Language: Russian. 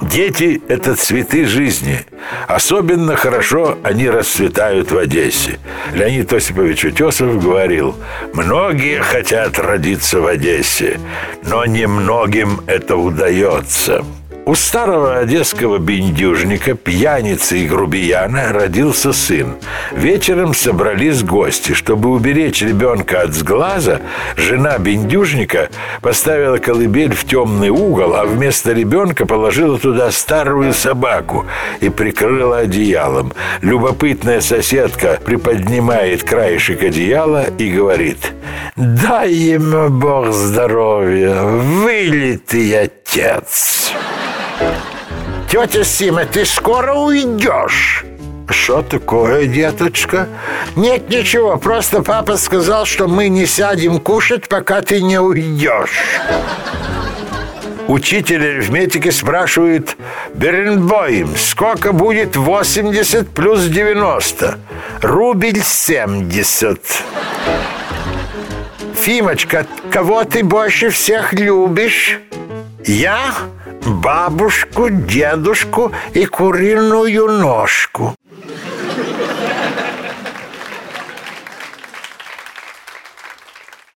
Дети – это цветы жизни. Особенно хорошо они расцветают в Одессе. Леонид Осипович Утесов говорил, многие хотят родиться в Одессе, но немногим это удается. У старого одесского бендюжника, пьяницы и грубияна родился сын. Вечером собрались гости. Чтобы уберечь ребенка от сглаза, жена бендюжника поставила колыбель в темный угол, а вместо ребенка положила туда старую собаку и прикрыла одеялом. Любопытная соседка приподнимает краешек одеяла и говорит «Дай ему Бог здоровья, вылитый отец!» Тетя Сима, ты скоро уйдешь? Что такое, деточка? Нет ничего, просто папа сказал, что мы не сядем кушать, пока ты не уйдешь. Учитель арифметики спрашивает Беренбойм, сколько будет 80 плюс 90? Рубль 70 Фимочка, кого ты больше всех любишь? Я? babusco, diadusco e corrino e o nosco.